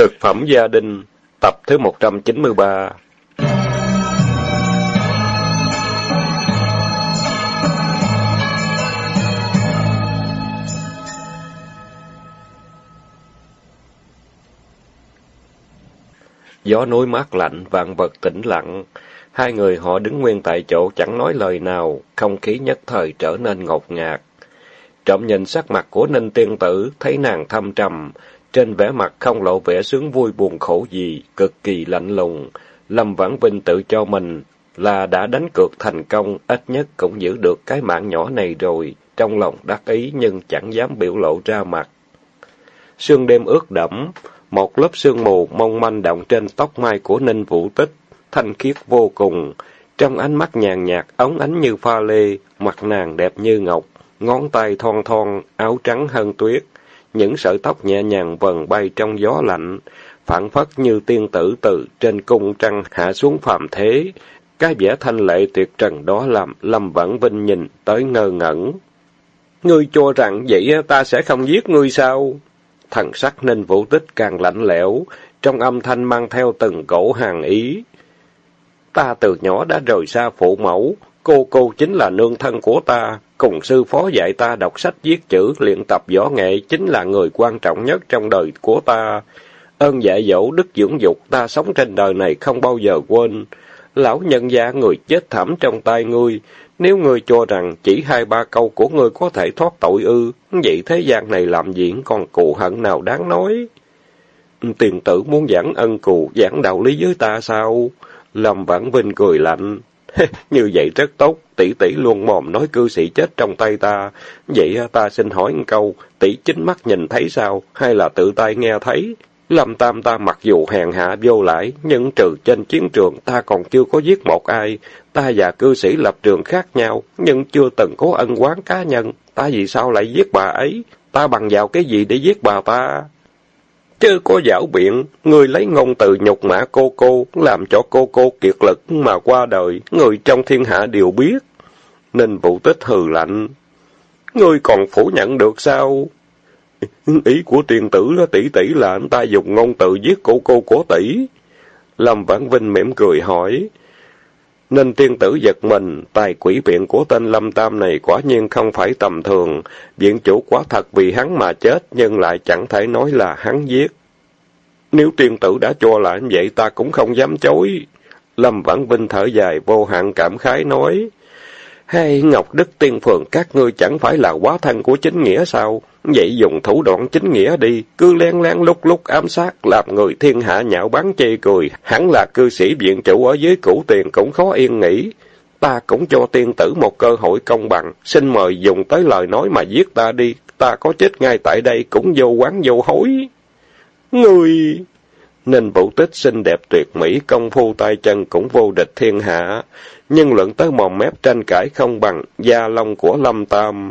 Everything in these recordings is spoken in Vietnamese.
Cực phẩm gia đình, tập thứ 193 Gió núi mát lạnh, vạn vật tĩnh lặng. Hai người họ đứng nguyên tại chỗ chẳng nói lời nào, không khí nhất thời trở nên ngột ngạt. Trộm nhìn sắc mặt của Ninh Tiên Tử, thấy nàng thâm trầm, trên vẻ mặt không lộ vẻ sướng vui buồn khổ gì, cực kỳ lạnh lùng. Lâm Vãn Vinh tự cho mình là đã đánh cược thành công, ít nhất cũng giữ được cái mạng nhỏ này rồi. Trong lòng đắc ý nhưng chẳng dám biểu lộ ra mặt. Sương đêm ướt đẫm, một lớp sương mù mong manh động trên tóc mai của Ninh Vũ Tích, thanh khiết vô cùng. Trong ánh mắt nhàn nhạt, ống ánh như pha lê, mặt nàng đẹp như ngọc, ngón tay thon thon, áo trắng hơn tuyết, những sợi tóc nhẹ nhàng vần bay trong gió lạnh, phản phất như tiên tử từ trên cung trăng hạ xuống phàm thế. Cái vẻ thanh lệ tuyệt trần đó làm Lâm Vãn Vinh nhìn tới ngơ ngẩn. Ngươi cho rằng vậy ta sẽ không giết ngươi sao? Thần sắc nên vũ tích càng lạnh lẽo, trong âm thanh mang theo từng cổ hàng ý. Ta từ nhỏ đã rời xa phụ mẫu, cô cô chính là nương thân của ta, cùng sư phó dạy ta đọc sách viết chữ, luyện tập võ nghệ chính là người quan trọng nhất trong đời của ta. Ơn dạy dỗ đức dưỡng dục ta sống trên đời này không bao giờ quên. Lão nhân gia người chết thảm trong tay ngươi, nếu ngươi cho rằng chỉ hai ba câu của ngươi có thể thoát tội ư, vậy thế gian này làm diễn còn cụ hận nào đáng nói? Tiền tử muốn giảng ân cù, giảng đạo lý với ta sao? Lâm Vãn Vinh cười lạnh. Như vậy rất tốt, tỷ tỷ luôn mồm nói cư sĩ chết trong tay ta. Vậy à, ta xin hỏi một câu, tỷ chính mắt nhìn thấy sao, hay là tự tay nghe thấy? Lâm Tam ta mặc dù hèn hạ vô lại, nhưng trừ trên chiến trường ta còn chưa có giết một ai. Ta và cư sĩ lập trường khác nhau, nhưng chưa từng có ân quán cá nhân. Ta vì sao lại giết bà ấy? Ta bằng vào cái gì để giết bà ta? Chứ có dảo biện, người lấy ngôn từ nhục mã cô cô, làm cho cô cô kiệt lực mà qua đời, người trong thiên hạ đều biết. Nên vụ tích hừ lạnh. Ngươi còn phủ nhận được sao? Ý của tiền tử đó tỷ tỷ là anh ta dùng ngôn từ giết cô cô của tỷ. Lâm Vãn Vinh mỉm cười hỏi. Nên tiên tử giật mình, tài quỷ viện của tên Lâm Tam này quả nhiên không phải tầm thường. Viện chủ quá thật vì hắn mà chết, nhưng lại chẳng thể nói là hắn giết. Nếu tiên tử đã cho là vậy ta cũng không dám chối. Lâm Vãn Vinh thở dài vô hạn cảm khái nói. Hay Ngọc Đức Tiên Phường các ngươi chẳng phải là quá thân của chính nghĩa sao? Vậy dùng thủ đoạn chính nghĩa đi, cứ len len lúc lúc ám sát, làm người thiên hạ nhạo báng chê cười. Hẳn là cư sĩ viện chủ ở dưới cửu tiền cũng khó yên nghỉ. Ta cũng cho tiên tử một cơ hội công bằng, xin mời dùng tới lời nói mà giết ta đi, ta có chết ngay tại đây cũng vô quán vô hối. Người... Nên vũ tích xinh đẹp tuyệt mỹ, công phu tay chân cũng vô địch thiên hạ. Nhưng luận tới mồm mép tranh cãi không bằng gia long của Lâm Tam.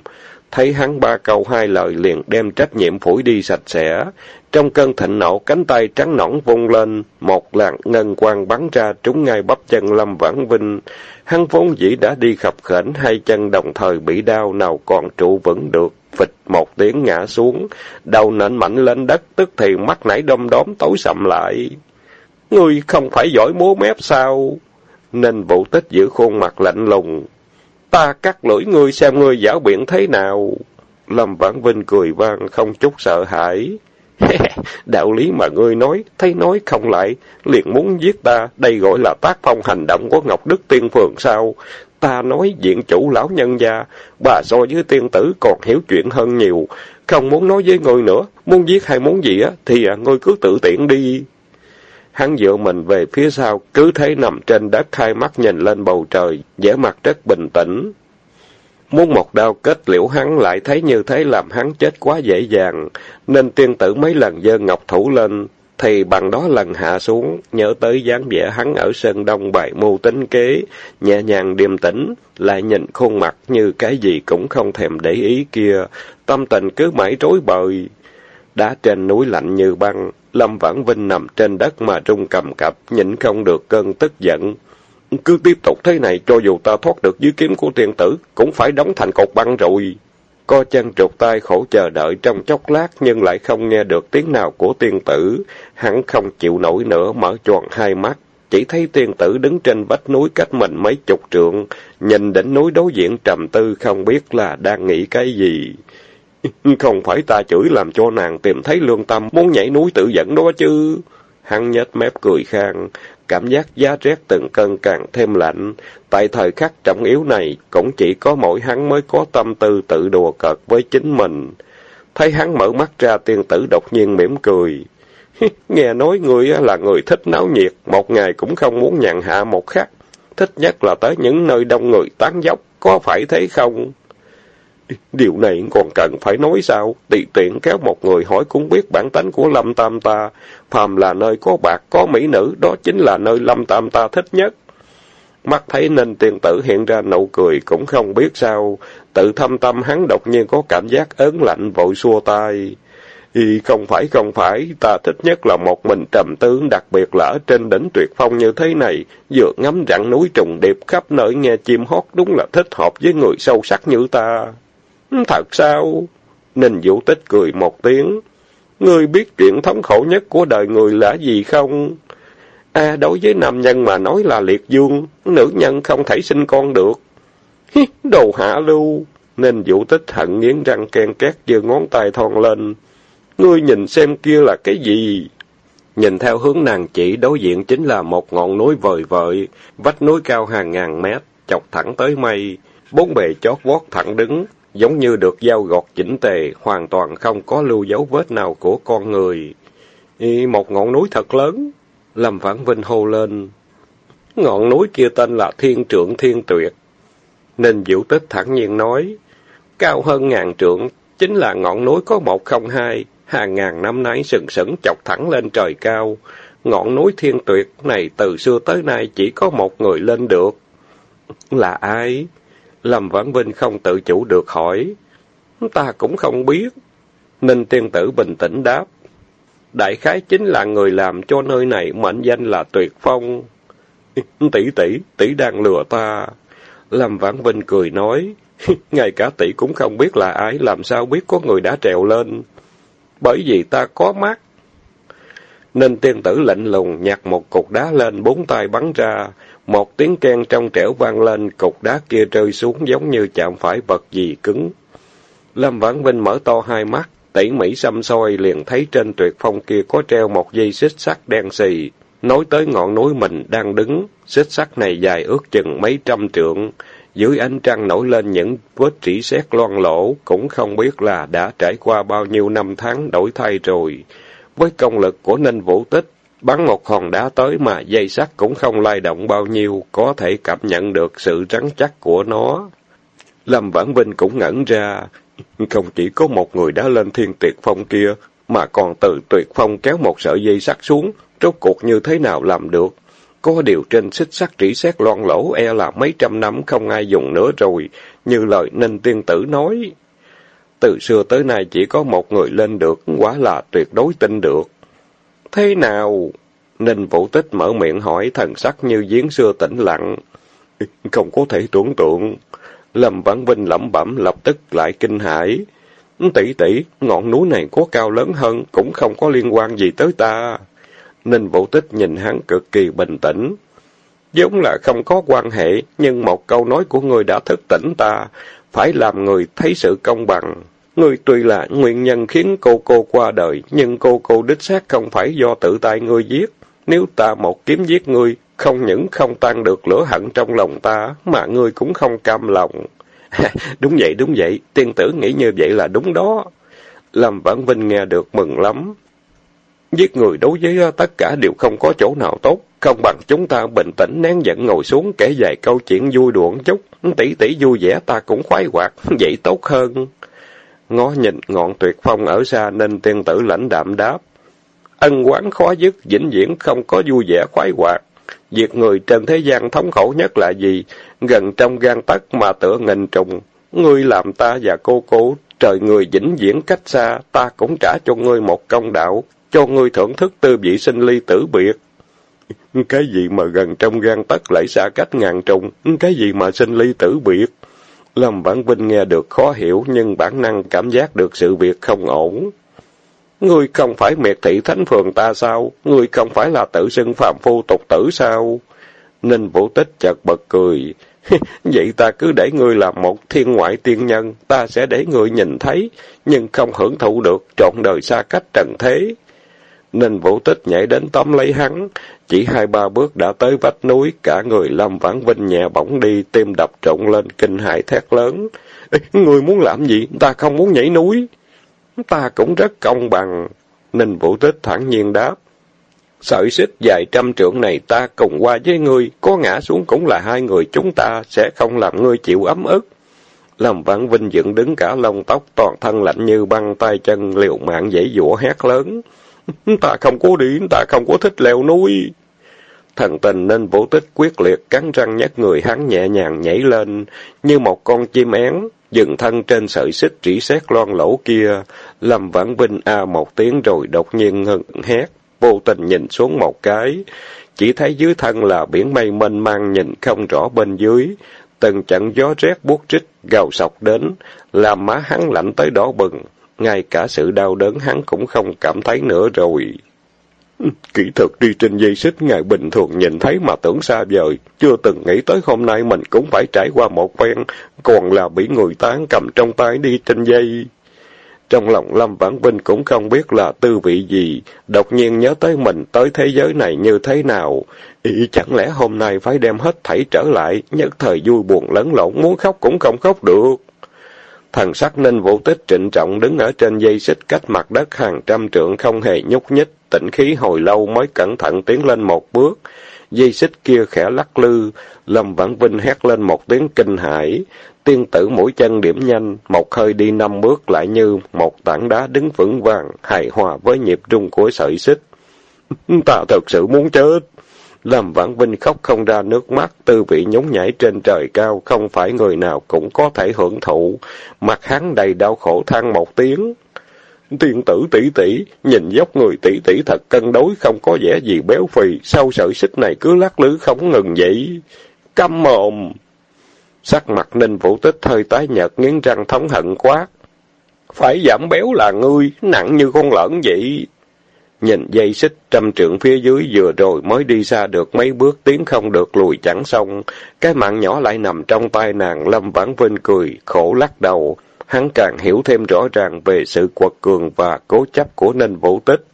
Thấy hắn ba câu hai lời liền đem trách nhiệm phủi đi sạch sẽ. Trong cơn thịnh nộ, cánh tay trắng nõn vung lên, một làn ngân quang bắn ra trúng ngay bắp chân Lâm Vãn Vinh. Hắn vốn dĩ đã đi khập khểnh, hai chân đồng thời bị đau, nào còn trụ vững được. Phịch một tiếng ngã xuống, đầu nện mạnh lên đất, tức thì mắt nảy đom đóm tối sầm lại. Ngươi không phải giỏi múa mép sao? Nên vụ tích giữ khuôn mặt lạnh lùng. Ta cắt lưỡi ngươi xem ngươi giả biện thế nào. Lâm Vãn Vinh cười vang không chút sợ hãi. Đạo lý mà ngươi nói, thấy nói không lại, liền muốn giết ta, đây gọi là tác phong hành động của Ngọc Đức Tiên Phường sao? Ta nói diện chủ lão nhân gia, bà so với tiên tử còn hiểu chuyện hơn nhiều, không muốn nói với ngươi nữa, muốn giết hay muốn gì á, thì à, ngươi cứ tự tiện đi. Hắn dựa mình về phía sau, cứ thấy nằm trên đất hai mắt nhìn lên bầu trời, vẻ mặt rất bình tĩnh. Muốn một đao kết liễu hắn lại thấy như thế làm hắn chết quá dễ dàng, nên tiên tử mấy lần dơ ngọc thủ lên, thì bằng đó lần hạ xuống, nhớ tới dáng vẻ hắn ở sân đông bài mưu tính kế, nhẹ nhàng điềm tĩnh, lại nhìn khuôn mặt như cái gì cũng không thèm để ý kia, tâm tình cứ mãi rối bời. Đá trên núi lạnh như băng, Lâm Vãn Vinh nằm trên đất mà trung cầm cập, nhịn không được cơn tức giận. Cứ tiếp tục thế này, cho dù ta thoát được dưới kiếm của tiền tử, cũng phải đóng thành cột băng rồi. Co chân trục tay khổ chờ đợi trong chốc lát nhưng lại không nghe được tiếng nào của tiên tử. Hắn không chịu nổi nữa, mở tròn hai mắt. Chỉ thấy tiên tử đứng trên vách núi cách mình mấy chục trượng, nhìn đỉnh núi đối diện trầm tư không biết là đang nghĩ cái gì. Không phải ta chửi làm cho nàng tìm thấy lương tâm, muốn nhảy núi tự dẫn đó chứ. Hắn nhếch mép cười khang, cảm giác giá rét từng cơn càng thêm lạnh. Tại thời khắc trọng yếu này, cũng chỉ có mỗi hắn mới có tâm tư tự đùa cợt với chính mình. Thấy hắn mở mắt ra tiên tử đột nhiên mỉm cười. Nghe nói người là người thích náo nhiệt, một ngày cũng không muốn nhàn hạ một khắc. Thích nhất là tới những nơi đông người tán dốc, có phải thế không? Điều này còn cần phải nói sao? Tị tiện kéo một người hỏi cũng biết bản tính của Lâm Tam ta. Phàm là nơi có bạc, có mỹ nữ, đó chính là nơi Lâm Tam ta thích nhất. Mắt thấy nên tiền tử hiện ra nụ cười cũng không biết sao. Tự thâm tâm hắn đột nhiên có cảm giác ớn lạnh vội xua tay. y không phải không phải, ta thích nhất là một mình trầm tư đặc biệt là ở trên đỉnh tuyệt phong như thế này, vừa ngắm rặng núi trùng điệp khắp nơi nghe chim hót đúng là thích hợp với người sâu sắc như ta. Thật sao? Ninh Vũ Tích cười một tiếng. Ngươi biết chuyện thống khổ nhất của đời người là gì không? À, đối với nam nhân mà nói là liệt dương, nữ nhân không thể sinh con được. Hi, đồ hạ lưu. Ninh Vũ Tích hận nghiến răng ken két giơ ngón tay thon lên. Ngươi nhìn xem kia là cái gì? Nhìn theo hướng nàng chỉ, đối diện chính là một ngọn núi vời vợi, vách núi cao hàng ngàn mét, chọc thẳng tới mây, bốn bề chót vót thẳng đứng, giống như được dao gọt chỉnh tề, hoàn toàn không có lưu dấu vết nào của con người. Ý, một ngọn núi thật lớn, Lâm Vãn Vinh hô lên. Ngọn núi kia tên là Thiên Trượng Thiên Tuyệt. Nên Diệu Tích thẳng nhiên nói, cao hơn ngàn trượng, chính là ngọn núi có một không hai, hàng ngàn năm nay sừng sững chọc thẳng lên trời cao. Ngọn núi Thiên Tuyệt này từ xưa tới nay chỉ có một người lên được. Là ai? Lâm Vãn Vinh không tự chủ được hỏi. Ta cũng không biết. Ninh tiên tử bình tĩnh đáp. Đại khái chính là người làm cho nơi này mệnh danh là tuyệt phong. tỷ tỷ, tỷ đang lừa ta. Lâm Vãn Vinh cười nói. Ngay cả tỷ cũng không biết là ai, làm sao biết có người đã trèo lên. Bởi vì ta có mắt. Ninh tiên tử lạnh lùng nhặt một cục đá lên, bốn tay bắn ra. Một tiếng keng trong trẻo vang lên, cục đá kia rơi xuống giống như chạm phải vật gì cứng. Lâm Vãn Vinh mở to hai mắt, tỉ mỉ xăm soi liền thấy trên tuyệt phong kia có treo một dây xích sắt đen xì, nối tới ngọn núi mình đang đứng. Xích sắt này dài ước chừng mấy trăm trượng, dưới ánh trăng nổi lên những vết rỉ xét loang lỗ, cũng không biết là đã trải qua bao nhiêu năm tháng đổi thay rồi. Với công lực của Ninh Vũ Tích, Bắn một hòn đá tới mà dây sắt cũng không lay động bao nhiêu, có thể cảm nhận được sự rắn chắc của nó. Lâm Vãn Vinh cũng ngẩn ra, không chỉ có một người đã lên thiên tuyệt phong kia, mà còn từ tuyệt phong kéo một sợi dây sắt xuống, rốt cuộc như thế nào làm được. Có điều trên xích sắt trĩ xét loan lỗ e là mấy trăm năm không ai dùng nữa rồi, như lời Ninh Tiên Tử nói. Từ xưa tới nay chỉ có một người lên được, quá là tuyệt đối tin được. Thế nào? Ninh Vũ Tích mở miệng hỏi thần sắc như giếng xưa tĩnh lặng. Không có thể tưởng tượng. Lâm Vãn Vinh lẩm bẩm lập tức lại kinh hãi. Tỷ tỷ, ngọn núi này có cao lớn hơn, cũng không có liên quan gì tới ta. Ninh Vũ Tích nhìn hắn cực kỳ bình tĩnh. Giống là không có quan hệ, nhưng một câu nói của người đã thức tỉnh ta, phải làm người thấy sự công bằng. Ngươi tuy là nguyên nhân khiến cô cô qua đời, nhưng cô cô đích xác không phải do tự tay ngươi giết. Nếu ta một kiếm giết ngươi, không những không tan được lửa hận trong lòng ta, mà ngươi cũng không cam lòng. đúng vậy, đúng vậy, tiên tử nghĩ như vậy là đúng đó. Lâm Vãn Vinh nghe được mừng lắm. Giết người đối với ờ, tất cả đều không có chỗ nào tốt, không bằng chúng ta bình tĩnh nén giận ngồi xuống kể vài câu chuyện vui đùa chút, tỷ tỷ vui vẻ ta cũng khoái hoạt, vậy tốt hơn. Ngó nhìn ngọn tuyệt phong ở xa nên tiên tử lãnh đạm đáp. Ân quán khó dứt, vĩnh viễn không có vui vẻ khoái hoạt. Việc người trên thế gian thống khổ nhất là gì? Gần trong gan tấc mà tựa nghìn trùng. Ngươi làm ta và cô cô, trời người vĩnh viễn cách xa, ta cũng trả cho ngươi một công đạo, cho ngươi thưởng thức tư vị sinh ly tử biệt. Cái gì mà gần trong gan tấc lại xa cách ngàn trùng? Cái gì mà sinh ly tử biệt? Lâm Vãn Vinh nghe được khó hiểu nhưng bản năng cảm giác được sự việc không ổn. Ngươi không phải miệt thị thánh phường ta sao? Ngươi không phải là tự xưng phạm phu tục tử sao? Ninh Vũ Tích chợt bật cười. Vậy ta cứ để ngươi làm một thiên ngoại tiên nhân, ta sẽ để ngươi nhìn thấy, nhưng không hưởng thụ được trọn đời xa cách trần thế. Ninh Vũ Tích nhảy đến tóm lấy hắn, chỉ hai ba bước đã tới vách núi, cả người Lâm Vãn Vinh nhẹ bỗng đi, tim đập trộn lên kinh hãi thét lớn. Người muốn làm gì? Ta không muốn nhảy núi. Ta cũng rất công bằng. Ninh Vũ Tích thẳng nhiên đáp. Sợi xích dài trăm trượng này ta cùng qua với ngươi, có ngã xuống cũng là hai người chúng ta, sẽ không làm ngươi chịu ấm ức. Lâm Vãn Vinh dựng đứng cả lông tóc, toàn thân lạnh như băng, tay chân liều mạng dãy dũa hét lớn. ta không có điển, ta không có thích leo núi. Thần tình nên vũ tích quyết liệt cắn răng nhắc người hắn nhẹ nhàng nhảy lên, như một con chim én, dừng thân trên sợi xích chỉ xét loan lỗ kia. Lâm Vãn Vinh a một tiếng rồi đột nhiên ngừng hét, vô tình nhìn xuống một cái. Chỉ thấy dưới thân là biển mây mênh mang nhìn không rõ bên dưới. Từng trận gió rét buốt trích gào sọc đến, làm má hắn lạnh tới đỏ bừng. Ngay cả sự đau đớn hắn cũng không cảm thấy nữa rồi. Kỹ thuật đi trên dây xích ngày bình thường nhìn thấy mà tưởng xa vời, chưa từng nghĩ tới hôm nay mình cũng phải trải qua một quen còn là bị người tán cầm trong tay đi trên dây. Trong lòng Lâm Vãn Vinh cũng không biết là tư vị gì, đột nhiên nhớ tới mình tới thế giới này như thế nào. Ý chẳng lẽ hôm nay phải đem hết thảy trở lại, nhất thời vui buồn lẫn lộn, muốn khóc cũng không khóc được. Thần sắc ninh vũ tích trịnh trọng đứng ở trên dây xích cách mặt đất hàng trăm trượng không hề nhúc nhích, tĩnh khí hồi lâu mới cẩn thận tiến lên một bước. Dây xích kia khẽ lắc lư, Lâm Vãn Vinh hét lên một tiếng kinh hãi. Tiên tử mũi chân điểm nhanh, một hơi đi năm bước lại như một tảng đá đứng vững vàng, hài hòa với nhịp rung của sợi xích. Ta thật sự muốn chết. Lâm Vãn Vinh khóc không ra nước mắt, tư vị nhún nhảy trên trời cao, không phải người nào cũng có thể hưởng thụ. Mặt hắn đầy đau khổ than một tiếng. Tiên tử tỷ tỷ, nhìn dốc người tỷ tỷ thật cân đối, không có vẻ gì béo phì, sau sợi xích này cứ lắc lư không ngừng vậy. Căm mồm! Sắc mặt ninh vũ tích hơi tái nhợt, nghiến răng thống hận quát. Phải giảm béo là ngươi, nặng như con lợn vậy. Nhìn dây xích trăm trượng phía dưới vừa rồi mới đi xa được mấy bước tiếng không được lùi chẳng xong. Cái mạng nhỏ lại nằm trong tay nàng, Lâm Vãn Vinh cười, khổ lắc đầu. Hắn càng hiểu thêm rõ ràng về sự quật cường và cố chấp của Ninh Vũ Tích.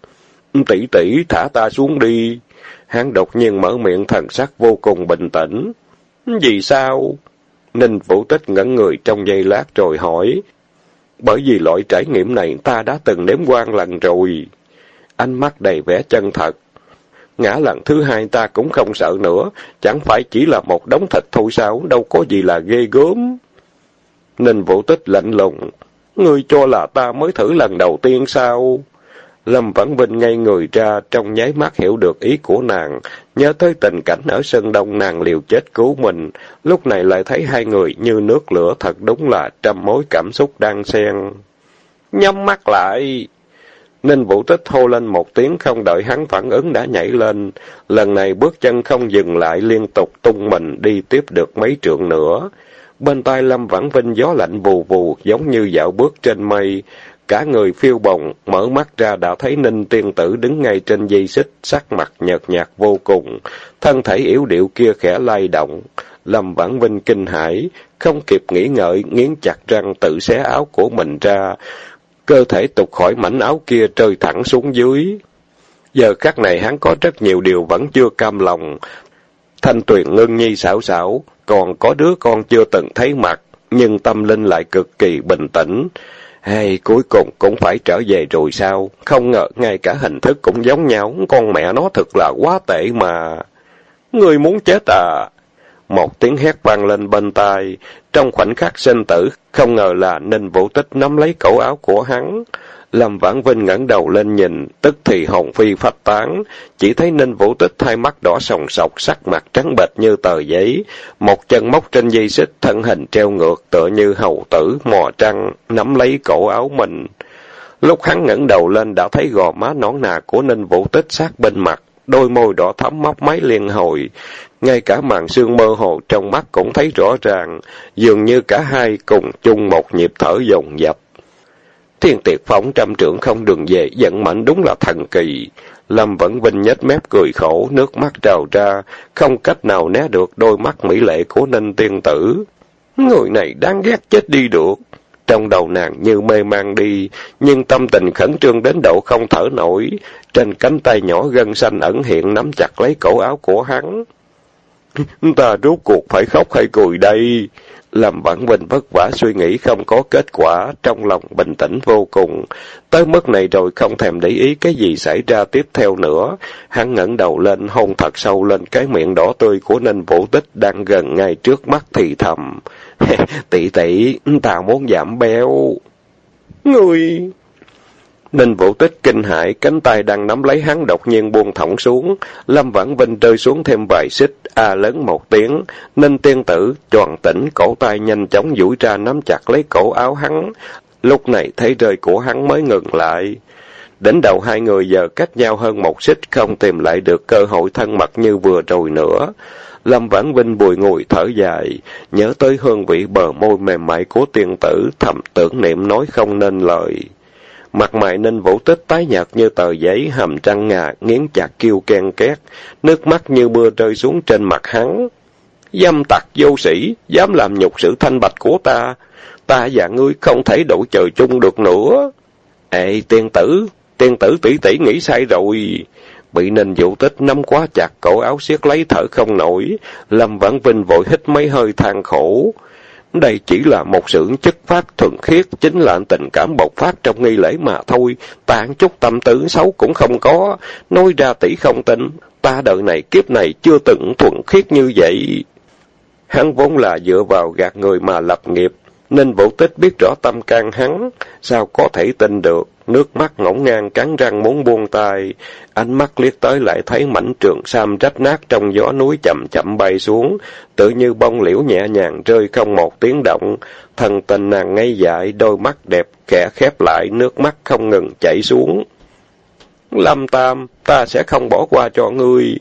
Tỷ tỷ thả ta xuống đi. Hắn đột nhiên mở miệng thần sắc vô cùng bình tĩnh. Vì sao? Ninh Vũ Tích ngẩn người trong giây lát rồi hỏi. Bởi vì loại trải nghiệm này ta đã từng nếm quan lần rồi ánh mắt đầy vẻ chân thật. Ngã lần thứ hai ta cũng không sợ nữa, chẳng phải chỉ là một đống thịt thôi sao, đâu có gì là ghê gớm. Ninh vũ tích lạnh lùng, ngươi cho là ta mới thử lần đầu tiên sao? Lâm Vãn Vinh ngay người ra, trong nháy mắt hiểu được ý của nàng, nhớ tới tình cảnh ở sân đông nàng liều chết cứu mình, lúc này lại thấy hai người như nước lửa thật đúng là trăm mối cảm xúc đang xen. Nhắm mắt lại! Ninh Vũ Tích hô lên một tiếng không đợi hắn phản ứng đã nhảy lên. Lần này bước chân không dừng lại liên tục tung mình đi tiếp được mấy trượng nữa. Bên tai Lâm Vãn Vinh gió lạnh vù vù giống như dạo bước trên mây. Cả người phiêu bồng, mở mắt ra đã thấy Ninh Tiên Tử đứng ngay trên dây xích, sắc mặt nhợt nhạt vô cùng. Thân thể yếu điệu kia khẽ lay động. Lâm Vãn Vinh kinh hãi, không kịp nghĩ ngợi, nghiến chặt răng tự xé áo của mình ra cơ thể tục khỏi mảnh áo kia rơi thẳng xuống dưới. Giờ khắc này hắn có rất nhiều điều vẫn chưa cam lòng. Thanh tuyền ngân nhi xảo xảo, còn có đứa con chưa từng thấy mặt, nhưng tâm linh lại cực kỳ bình tĩnh. Hay cuối cùng cũng phải trở về rồi sao? Không ngờ ngay cả hình thức cũng giống nhau, con mẹ nó thật là quá tệ mà. Người muốn chết à? Một tiếng hét vang lên bên tai, trong khoảnh khắc sinh tử, không ngờ là Ninh Vũ Tích nắm lấy cổ áo của hắn. Lâm Vãn Vinh ngẩng đầu lên nhìn, tức thì hồn phi phách tán, chỉ thấy Ninh Vũ Tích hai mắt đỏ sòng sọc, sắc mặt trắng bệch như tờ giấy, một chân móc trên dây xích, thân hình treo ngược tựa như hầu tử, mò trăng, nắm lấy cổ áo mình. Lúc hắn ngẩng đầu lên đã thấy gò má nõn nà của Ninh Vũ Tích sát bên mặt, đôi môi đỏ thắm móc máy liên hồi. Ngay cả màn sương mơ hồ trong mắt cũng thấy rõ ràng, dường như cả hai cùng chung một nhịp thở dồn dập. Thiên tiệt phóng trăm trưởng không đường về, giận mạnh đúng là thần kỳ. Lâm vẫn vinh nhếch mép cười khổ, nước mắt trào ra, không cách nào né được đôi mắt mỹ lệ của ninh tiên tử. Người này đáng ghét chết đi được. Trong đầu nàng như mê mang đi, nhưng tâm tình khẩn trương đến độ không thở nổi. Trên cánh tay nhỏ gân xanh ẩn hiện nắm chặt lấy cổ áo của hắn. Ta rốt cuộc phải khóc hay cười đây? Làm Vãn mình vất vả suy nghĩ không có kết quả, trong lòng bình tĩnh vô cùng. Tới mức này rồi không thèm để ý cái gì xảy ra tiếp theo nữa. Hắn ngẩng đầu lên, hôn thật sâu lên cái miệng đỏ tươi của Ninh Vũ Tích đang gần ngay trước mắt thì thầm. tỷ tỷ, ta muốn giảm béo. Người... Ninh Vũ Tích kinh hãi, cánh tay đang nắm lấy hắn đột nhiên buông thõng xuống. Lâm Vãn Vinh rơi xuống thêm vài xích, a lớn một tiếng. Ninh tiên tử, tròn tỉnh, cổ tay nhanh chóng duỗi ra nắm chặt lấy cổ áo hắn. Lúc này thấy rơi của hắn mới ngừng lại. Đến đầu hai người giờ cách nhau hơn một xích, không tìm lại được cơ hội thân mật như vừa rồi nữa. Lâm Vãn Vinh bùi ngùi thở dài, nhớ tới hương vị bờ môi mềm mại của tiên tử, thầm tưởng niệm nói không nên lời. Mặt mày nên vũ tích tái nhợt như tờ giấy, hầm trăng ngà, nghiến chặt kêu ken két, nước mắt như mưa rơi xuống trên mặt hắn. Dâm tặc vô sĩ, dám làm nhục sự thanh bạch của ta, ta và ngươi không thể đổ trời chung được nữa. Ê, tiên tử, tiên tử tỷ tỷ nghĩ sai rồi. Bị nên vũ tích nắm quá chặt cổ áo siết lấy thở không nổi, Lâm Vãn Vinh vội hít mấy hơi than khổ. Đây chỉ là một sự chất phát thuần khiết, chính là tình cảm bộc phát trong nghi lễ mà thôi. Tạng chút tâm tư xấu cũng không có, nói ra tỷ không tin. Ta đời này kiếp này chưa từng thuần khiết như vậy. Hắn vốn là dựa vào gạt người mà lập nghiệp, nên vũ tích biết rõ tâm can hắn, sao có thể tin được. Nước mắt ngổn ngang cắn răng muốn buông tay, ánh mắt liếc tới lại thấy mảnh trường sam rách nát trong gió núi chậm chậm bay xuống, tự như bông liễu nhẹ nhàng rơi không một tiếng động. Thần tình nàng ngây dại, đôi mắt đẹp kẻ khép lại, nước mắt không ngừng chảy xuống. Lâm Tam, ta sẽ không bỏ qua cho ngươi.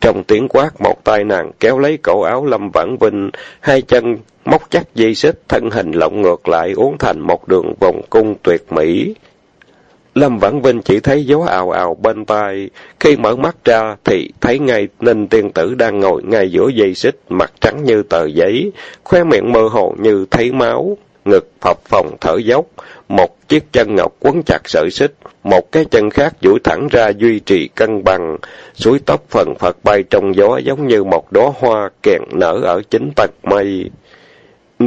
Trong tiếng quát, một tay nàng kéo lấy cổ áo Lâm Vãn Vinh, hai chân móc chắc dây xích, thân hình lộng ngược lại uốn thành một đường vòng cung tuyệt mỹ. Lâm Vãn Vinh chỉ thấy gió ào ào bên tai, khi mở mắt ra thì thấy ngay Ninh Tiên Tử đang ngồi ngay giữa dây xích, mặt trắng như tờ giấy, khoe miệng mơ hồ như thấy máu, ngực phập phồng thở dốc, một chiếc chân ngọc quấn chặt sợi xích, một cái chân khác duỗi thẳng ra duy trì cân bằng, suối tóc phần phật bay trong gió giống như một đóa hoa kèn nở ở chính tầng mây.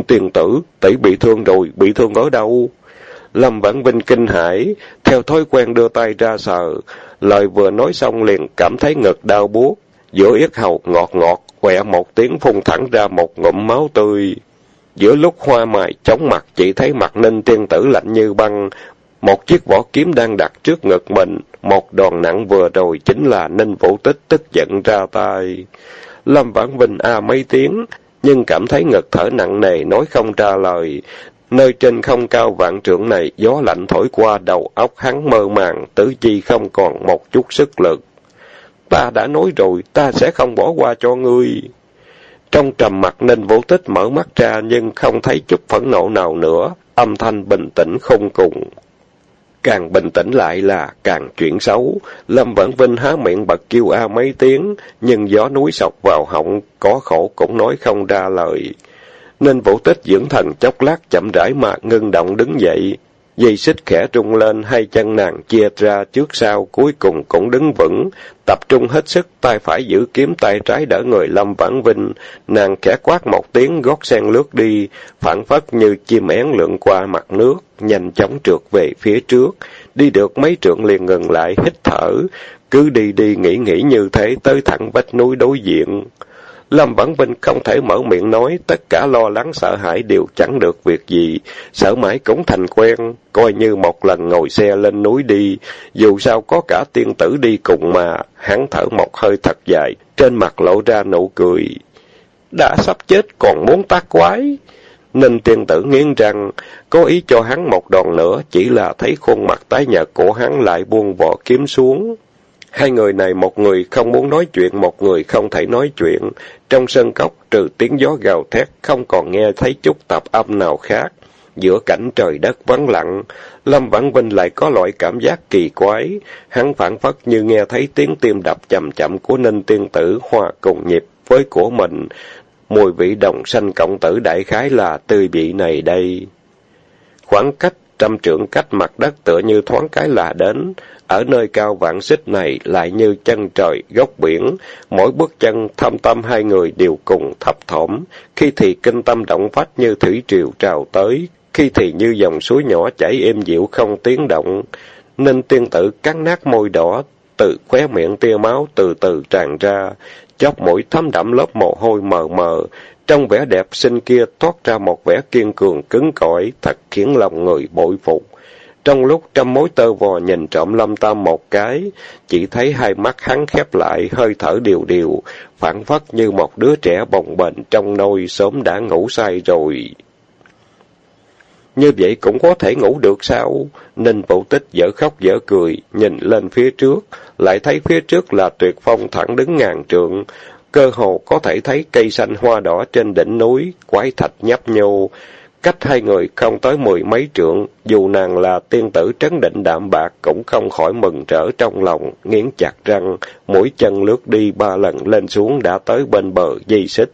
Tiền tử, tỷ bị thương rồi, bị thương ở đâu? Lâm Vãn Vinh kinh hãi, theo thói quen đưa tay ra sờ, lời vừa nói xong liền cảm thấy ngực đau buốt, giữa yết hầu ngọt ngọt, quẹ một tiếng phun thẳng ra một ngụm máu tươi. Giữa lúc hoa mài chống mặt chỉ thấy mặt ninh tiên tử lạnh như băng, một chiếc vỏ kiếm đang đặt trước ngực mình, một đòn nặng vừa rồi chính là ninh vũ tích tức giận ra tay. Lâm Vãn Vinh a à mấy tiếng, nhưng cảm thấy ngực thở nặng nề nói không ra lời. Nơi trên không cao vạn trượng này, gió lạnh thổi qua đầu óc hắn mơ màng, tứ chi không còn một chút sức lực. Ta đã nói rồi, ta sẽ không bỏ qua cho ngươi. Trong trầm mặt nên vô tích mở mắt ra nhưng không thấy chút phẫn nộ nào nữa, âm thanh bình tĩnh không cùng. Càng bình tĩnh lại là càng chuyện xấu. Lâm Vãn Vinh há miệng bật kêu a mấy tiếng, nhưng gió núi sọc vào họng, có khổ cũng nói không ra lời nên vũ tích dưỡng thần chốc lát chậm rãi mà ngưng động đứng dậy. Dây xích khẽ trung lên, hai chân nàng chia ra trước sau, cuối cùng cũng đứng vững, tập trung hết sức, tay phải giữ kiếm tay trái đỡ người Lâm Vãn Vinh, nàng khẽ quát một tiếng gót sen lướt đi, phản phất như chim én lượn qua mặt nước, nhanh chóng trượt về phía trước, đi được mấy trượng liền ngừng lại, hít thở, cứ đi đi nghĩ nghĩ như thế tới thẳng vách núi đối diện. Lâm Vãn Vinh không thể mở miệng nói, tất cả lo lắng sợ hãi đều chẳng được việc gì, sợ mãi cũng thành quen, coi như một lần ngồi xe lên núi đi, dù sao có cả tiên tử đi cùng mà, hắn thở một hơi thật dài, trên mặt lộ ra nụ cười. Đã sắp chết còn muốn tác quái. Ninh tiên tử nghiến răng, có ý cho hắn một đòn nữa, chỉ là thấy khuôn mặt tái nhợt của hắn lại buông vỏ kiếm xuống. Hai người này một người không muốn nói chuyện, một người không thể nói chuyện. Trong sân cốc, trừ tiếng gió gào thét, không còn nghe thấy chút tạp âm nào khác. Giữa cảnh trời đất vắng lặng, Lâm Vãn Vinh lại có loại cảm giác kỳ quái. Hắn phản phất như nghe thấy tiếng tim đập chậm chậm của Ninh Tiên Tử hòa cùng nhịp với của mình. Mùi vị đồng sanh cộng tử đại khái là tươi vị này đây. Khoảng cách trăm trượng cách mặt đất tựa như thoáng cái là đến. Ở nơi cao vạn xích này lại như chân trời, góc biển, mỗi bước chân thâm tâm hai người đều cùng thập thỏm, khi thì kinh tâm động phách như thủy triều trào tới, khi thì như dòng suối nhỏ chảy êm dịu không tiếng động. Ninh tiên tử cắn nát môi đỏ, từ khóe miệng tia máu từ từ tràn ra, chóp mũi thấm đẫm lớp mồ hôi mờ mờ, trong vẻ đẹp xinh kia thoát ra một vẻ kiên cường cứng cỏi, thật khiến lòng người bội phục. Trong lúc trăm mối tơ vò nhìn trộm lâm tam một cái, chỉ thấy hai mắt hắn khép lại, hơi thở điều điều, phản phất như một đứa trẻ bồng bềnh trong nôi sớm đã ngủ say rồi. Như vậy cũng có thể ngủ được sao? Ninh Vũ Tích dở khóc dở cười, nhìn lên phía trước, lại thấy phía trước là tuyệt phong thẳng đứng ngàn trượng, cơ hồ có thể thấy cây xanh hoa đỏ trên đỉnh núi, quái thạch nhấp nhô. Cách hai người không tới mười mấy trượng, dù nàng là tiên tử trấn định đạm bạc cũng không khỏi mừng trở trong lòng, nghiến chặt răng, mũi chân lướt đi ba lần lên xuống đã tới bên bờ dây xích.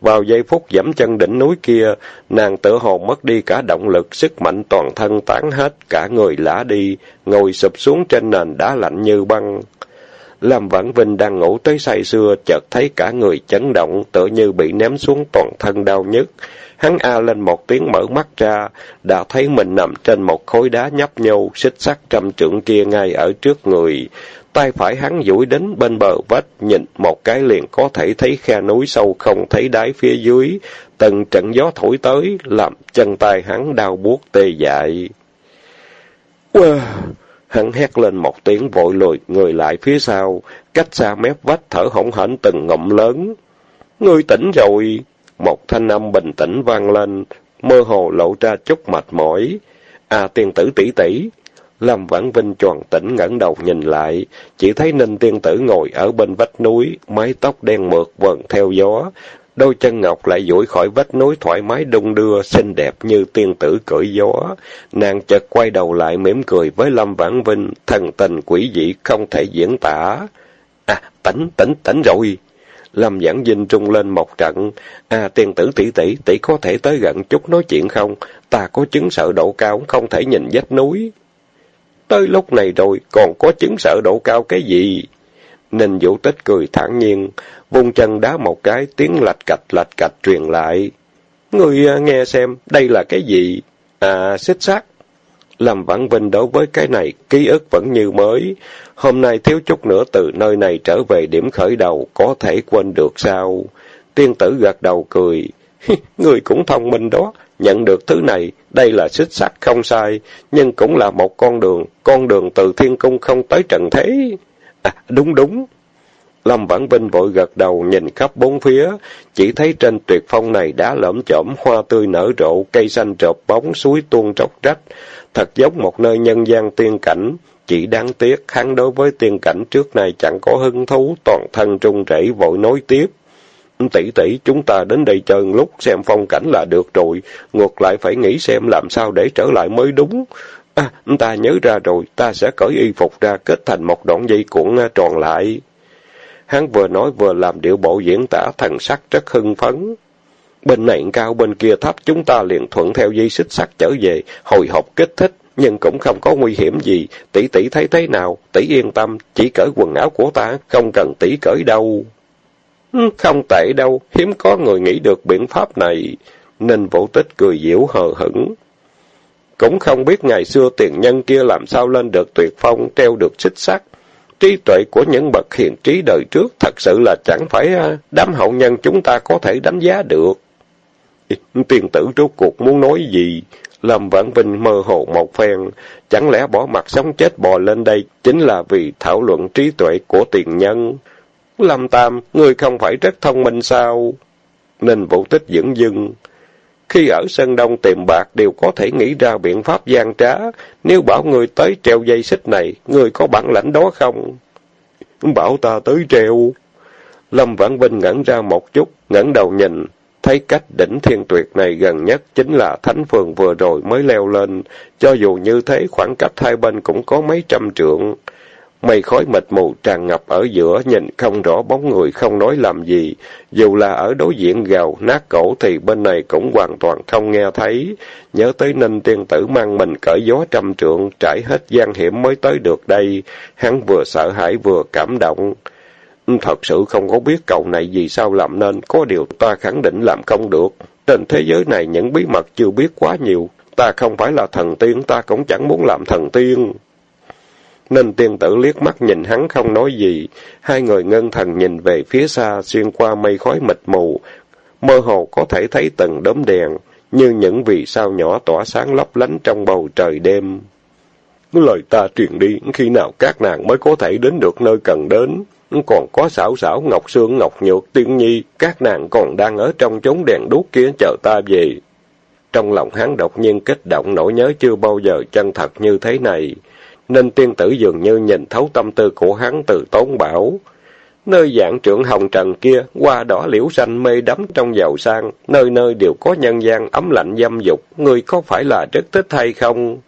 Vào giây phút dẫm chân đỉnh núi kia, nàng tự hồ mất đi cả động lực, sức mạnh toàn thân tán hết, cả người lã đi, ngồi sụp xuống trên nền đá lạnh như băng. Lâm Vãn Vinh đang ngủ tới say xưa, chợt thấy cả người chấn động, tựa như bị ném xuống toàn thân đau nhức. Hắn a lên một tiếng mở mắt ra, đã thấy mình nằm trên một khối đá nhấp nhô, xích sắt trăm trượng kia ngay ở trước người. Tay phải hắn duỗi đến bên bờ vách, nhìn một cái liền có thể thấy khe núi sâu không thấy đáy phía dưới. Từng trận gió thổi tới, làm chân tay hắn đau buốt tê dại. Wow! Hắn hét lên một tiếng vội lùi người lại phía sau, cách xa mép vách thở hổn hển từng ngụm lớn. Ngươi tỉnh rồi! Một thanh âm bình tĩnh vang lên, mơ hồ lộ ra chút mệt mỏi. À tiên tử tỷ tỷ! Lâm Vãn Vinh tròn tỉnh ngẩng đầu nhìn lại, chỉ thấy Ninh tiên tử ngồi ở bên vách núi, mái tóc đen mượt vần theo gió, đôi chân ngọc lại duỗi khỏi vách núi thoải mái đung đưa, xinh đẹp như tiên tử cưỡi gió. Nàng chợt quay đầu lại mỉm cười với Lâm Vãn Vinh, thần tình quỷ dị không thể diễn tả. À, tỉnh, tỉnh, tỉnh rồi! Lâm Giảng Vinh trung lên một trận. À, tiên tử tỷ tỷ, tỷ có thể tới gần chút nói chuyện không? Ta có chứng sợ độ cao, không thể nhìn vách núi. Tới lúc này rồi, còn có chứng sợ độ cao cái gì? Ninh Vũ Tích cười thản nhiên, vung chân đá một cái, tiếng lạch cạch lạch cạch truyền lại. Người à, nghe xem, đây là cái gì? À, xích sắt. Lâm Vãn Vinh đối với cái này, ký ức vẫn như mới. Hôm nay thiếu chút nữa từ nơi này trở về điểm khởi đầu, có thể quên được sao? Tiên tử gật đầu cười. Người cũng thông minh đó, nhận được thứ này, đây là xích sắt không sai, nhưng cũng là một con đường, con đường từ thiên cung không tới trần thế. À, đúng đúng. Lâm Vãn Vinh vội gật đầu nhìn khắp bốn phía, chỉ thấy trên tuyệt phong này đã lởm chởm hoa tươi nở rộ, cây xanh trộp bóng, suối tuôn tróc rách, thật giống một nơi nhân gian tiên cảnh. Chỉ đáng tiếc, hắn đối với tiên cảnh trước này chẳng có hứng thú, toàn thân trung rẩy vội nối tiếp. Tỷ tỷ, chúng ta đến đây chơi lúc xem phong cảnh là được rồi, ngược lại phải nghĩ xem làm sao để trở lại mới đúng. À, ta nhớ ra rồi, ta sẽ cởi y phục ra kết thành một đoạn dây cuộn à, tròn lại. Hắn vừa nói vừa làm điệu bộ diễn tả thần sắc rất hưng phấn. Bên này cao bên kia thấp chúng ta liền thuận theo dây xích sắt trở về, hồi hộp kích thích, nhưng cũng không có nguy hiểm gì. Tỷ tỷ thấy thế nào, tỷ yên tâm, chỉ cởi quần áo của ta, không cần tỷ cởi đâu. Không tệ đâu, hiếm có người nghĩ được biện pháp này. Ninh Vũ Tích cười diễu hờ hững. Cũng không biết ngày xưa tiền nhân kia làm sao lên được tuyệt phong, treo được xích sắt. Trí tuệ của những bậc hiền trí đời trước thật sự là chẳng phải à, đám hậu nhân chúng ta có thể đánh giá được. Tiền tử rốt cuộc muốn nói gì? Lâm Vãn Vinh mơ hồ một phen, chẳng lẽ bỏ mặt sống chết bò lên đây chính là vì thảo luận trí tuệ của tiền nhân? Lâm Tam, ngươi không phải rất thông minh sao? nên Vũ Tích dưỡng dưng. Khi ở Sơn Đông tìm bạc đều có thể nghĩ ra biện pháp gian trá. Nếu bảo người tới treo dây xích này, người có bản lãnh đó không? bảo ta tới treo. Lâm Vãn Vinh ngẩn ra một chút, ngẩng đầu nhìn, thấy cách đỉnh thiên tuyệt này gần nhất chính là Thánh Phường vừa rồi mới leo lên, cho dù như thế khoảng cách hai bên cũng có mấy trăm trượng. Mây khói mịt mù tràn ngập ở giữa, nhìn không rõ bóng người không nói làm gì. Dù là ở đối diện gào, nát cổ thì bên này cũng hoàn toàn không nghe thấy. Nhớ tới ninh tiên tử mang mình cởi gió trăm trượng, trải hết gian hiểm mới tới được đây. Hắn vừa sợ hãi vừa cảm động. Thật sự không có biết cậu này vì sao làm nên, có điều ta khẳng định làm không được. Trên thế giới này những bí mật chưa biết quá nhiều. Ta không phải là thần tiên, ta cũng chẳng muốn làm thần tiên. Ninh tiên tử liếc mắt nhìn hắn không nói gì. Hai người ngân thần nhìn về phía xa, xuyên qua mây khói mịt mù. Mơ hồ có thể thấy từng đốm đèn, như những vì sao nhỏ tỏa sáng lấp lánh trong bầu trời đêm. Lời ta truyền đi, khi nào các nàng mới có thể đến được nơi cần đến. Còn có xảo xảo Ngọc Sương, Ngọc Nhược, Tiên Nhi, các nàng còn đang ở trong chốn đèn đuốc kia chờ ta về. Trong lòng hắn đột nhiên kích động nỗi nhớ chưa bao giờ chân thật như thế này nên tiên tử dường như nhìn thấu tâm tư của hắn từ tốn bảo. Nơi dạng trưởng hồng trần kia, qua đỏ liễu xanh mê đắm trong giàu sang, nơi nơi đều có nhân gian ấm lạnh dâm dục, ngươi có phải là rất thích hay không?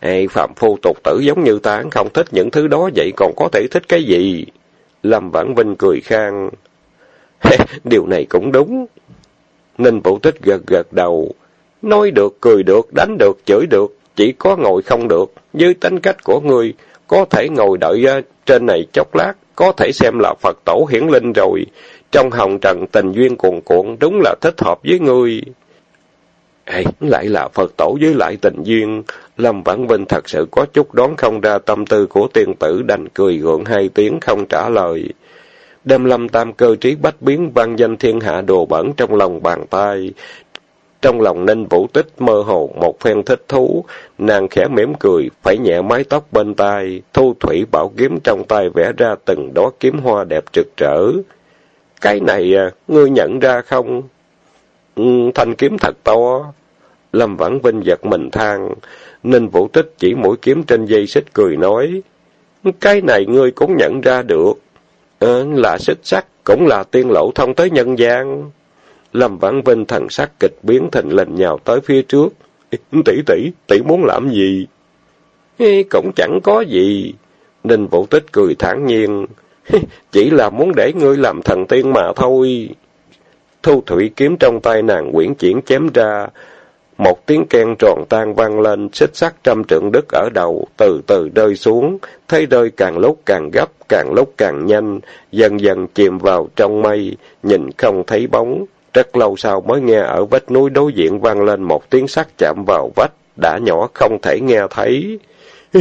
Ê, phạm phu tục tử giống như ta không thích những thứ đó vậy còn có thể thích cái gì? Lâm Vãn Vinh cười khang. Điều này cũng đúng. Ninh Vũ Tích gật gật đầu. Nói được, cười được, đánh được, chửi được, chỉ có ngồi không được. Với tính cách của ngươi, có thể ngồi đợi ờ, trên này chốc lát, có thể xem là Phật tổ hiển linh rồi. Trong hồng trần tình duyên cuồn cuộn, đúng là thích hợp với ngươi. Ê, lại là Phật tổ với lại tình duyên. Lâm Vãn Vinh thật sự có chút đoán không ra tâm tư của tiên tử đành cười gượng hai tiếng không trả lời. Đêm lâm tam cơ trí bách biến văn danh thiên hạ đồ bẩn trong lòng bàn tay. Trong lòng Ninh Vũ Tích mơ hồ một phen thích thú, nàng khẽ mỉm cười, phải nhẹ mái tóc bên tai, thu thủy bảo kiếm trong tay vẽ ra từng đóa kiếm hoa đẹp trực trở. Cái này à, ngươi nhận ra không? Ừ, thanh kiếm thật to. Lâm Vãn Vinh giật mình than, Ninh Vũ Tích chỉ mũi kiếm trên dây xích cười nói, cái này ngươi cũng nhận ra được. À, là xích sắt, cũng là tiên lậu thông tới nhân gian. Lâm Vãn Vinh thần sắc kịch biến thình lình nhào tới phía trước. Tỷ tỷ, tỷ muốn làm gì? Cũng chẳng có gì. Ninh Vũ Tích cười thản nhiên. Chỉ là muốn để ngươi làm thần tiên mà thôi. Thu thủy kiếm trong tay nàng quyển chuyển chém ra. Một tiếng keng tròn tan vang lên, xích sắt trăm trượng đất ở đầu, từ từ rơi xuống, thấy rơi càng lúc càng gấp, càng lúc càng nhanh, dần dần chìm vào trong mây, nhìn không thấy bóng. Rất lâu sau mới nghe ở vách núi đối diện vang lên một tiếng sắt chạm vào vách, đã nhỏ không thể nghe thấy.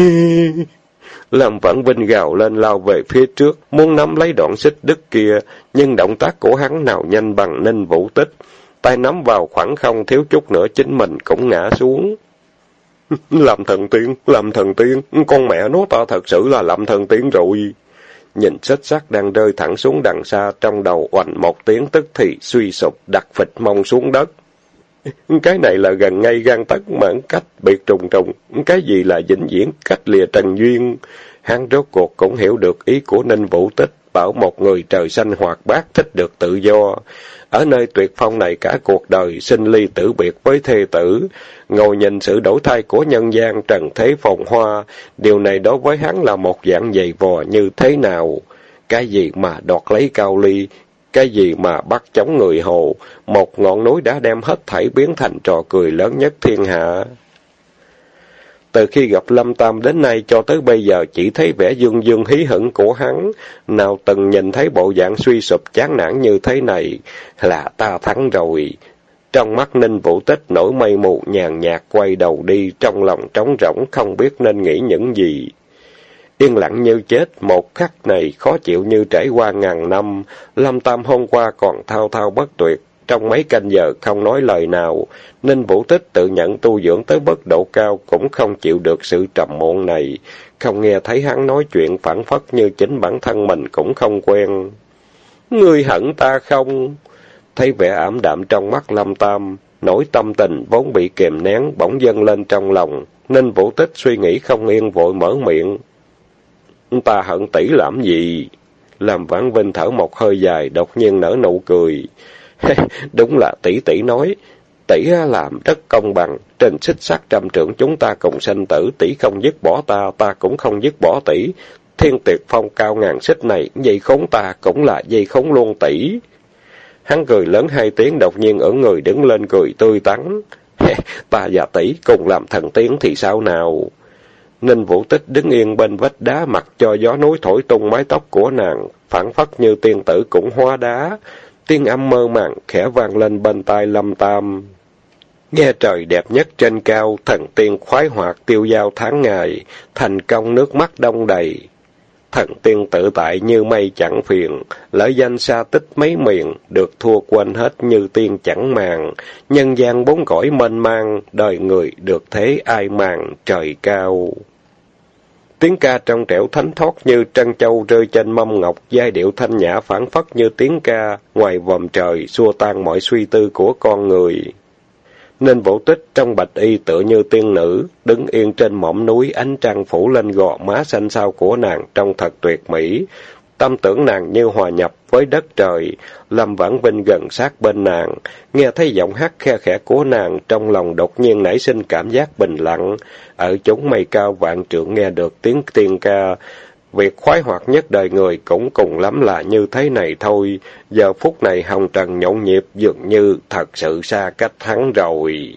Lâm Vãn Vinh gào lên lao về phía trước, muốn nắm lấy đoạn xích đứt kia, nhưng động tác của hắn nào nhanh bằng ninh vũ tích. Tay nắm vào khoảng không thiếu chút nữa chính mình cũng ngã xuống. làm thần tiên, làm thần tiên, con mẹ nó ta thật sự là làm thần tiên rồi. Nhìn xích sắt đang rơi thẳng xuống đằng xa, trong đầu oành một tiếng tức thì suy sụp, đặt phịch mông xuống đất. Cái này là gần ngay gan tất mãn cách biệt trùng trùng, cái gì là vĩnh viễn cách lìa trần duyên. Hắn rốt cuộc cũng hiểu được ý của Ninh Vũ Tích, bảo một người trời xanh hoạt bát thích được tự do. Ở nơi tuyệt phong này cả cuộc đời sinh ly tử biệt với thê tử, ngồi nhìn sự đổi thay của nhân gian trần thế phồn hoa, điều này đối với hắn là một dạng dày vò như thế nào? Cái gì mà đoạt lấy cao ly, cái gì mà bắt chống người hồ, một ngọn núi đã đem hết thảy biến thành trò cười lớn nhất thiên hạ. Từ khi gặp Lâm Tam đến nay cho tới bây giờ chỉ thấy vẻ dương dương hí hửng của hắn, nào từng nhìn thấy bộ dạng suy sụp chán nản như thế này, là ta thắng rồi. Trong mắt Ninh Vũ Tích nổi mây mù nhàn nhạt quay đầu đi, trong lòng trống rỗng không biết nên nghĩ những gì. Yên lặng như chết, một khắc này khó chịu như trải qua ngàn năm, Lâm Tam hôm qua còn thao thao bất tuyệt, trong mấy canh giờ không nói lời nào, Ninh Vũ Tích tự nhận tu dưỡng tới bất độ cao cũng không chịu được sự trầm muộn này, không nghe thấy hắn nói chuyện phản phất như chính bản thân mình cũng không quen. Ngươi hận ta không? Thấy vẻ ảm đạm trong mắt Lâm Tam, nỗi tâm tình vốn bị kìm nén bỗng dâng lên trong lòng, Ninh Vũ Tích suy nghĩ không yên vội mở miệng. Ta hận tỷ làm gì? Làm Vãn Vinh thở một hơi dài, đột nhiên nở nụ cười. Đúng là tỷ tỷ nói, tỷ làm rất công bằng, trên xích sắt trăm trưởng chúng ta cùng sinh tử, tỷ không dứt bỏ ta, ta cũng không dứt bỏ tỷ. Thiên tuyệt phong cao ngàn xích này, dây khốn ta cũng là dây khốn luôn tỷ. Hắn cười lớn hai tiếng đột nhiên ở người đứng lên cười tươi tắn. ta và tỷ cùng làm thần tiếng thì sao nào? Ninh Vũ Tích đứng yên bên vách đá mặc cho gió núi thổi tung mái tóc của nàng, phản phất như tiên tử cũng hóa đá. Tiếng âm mơ màng khẽ vang lên bên tai Lâm Tam. Nghe trời đẹp nhất trên cao, thần tiên khoái hoạt tiêu giao tháng ngày, thành công nước mắt đông đầy. Thần tiên tự tại như mây chẳng phiền, lỡ danh xa tích mấy miền, được thua quên hết như tiên chẳng màng. Nhân gian bốn cõi mênh mang, đời người được thế ai màng, trời cao. Tiếng ca trong trẻo thánh thoát như trân châu rơi trên mâm ngọc, giai điệu thanh nhã phản phất như tiếng ca, ngoài vòm trời, xua tan mọi suy tư của con người. Nên vũ tích trong bạch y tựa như tiên nữ, đứng yên trên mỏm núi, ánh trăng phủ lên gò má xanh xao của nàng trông thật tuyệt mỹ. Tâm tưởng nàng như hòa nhập với đất trời, Lâm Vãn Vinh gần sát bên nàng, nghe thấy giọng hát khe khẽ của nàng, trong lòng đột nhiên nảy sinh cảm giác bình lặng. Ở chốn mây cao vạn trượng nghe được tiếng tiên ca, việc khoái hoạt nhất đời người cũng cùng lắm là như thế này thôi. Giờ phút này hồng trần nhộn nhịp dường như thật sự xa cách hắn rồi.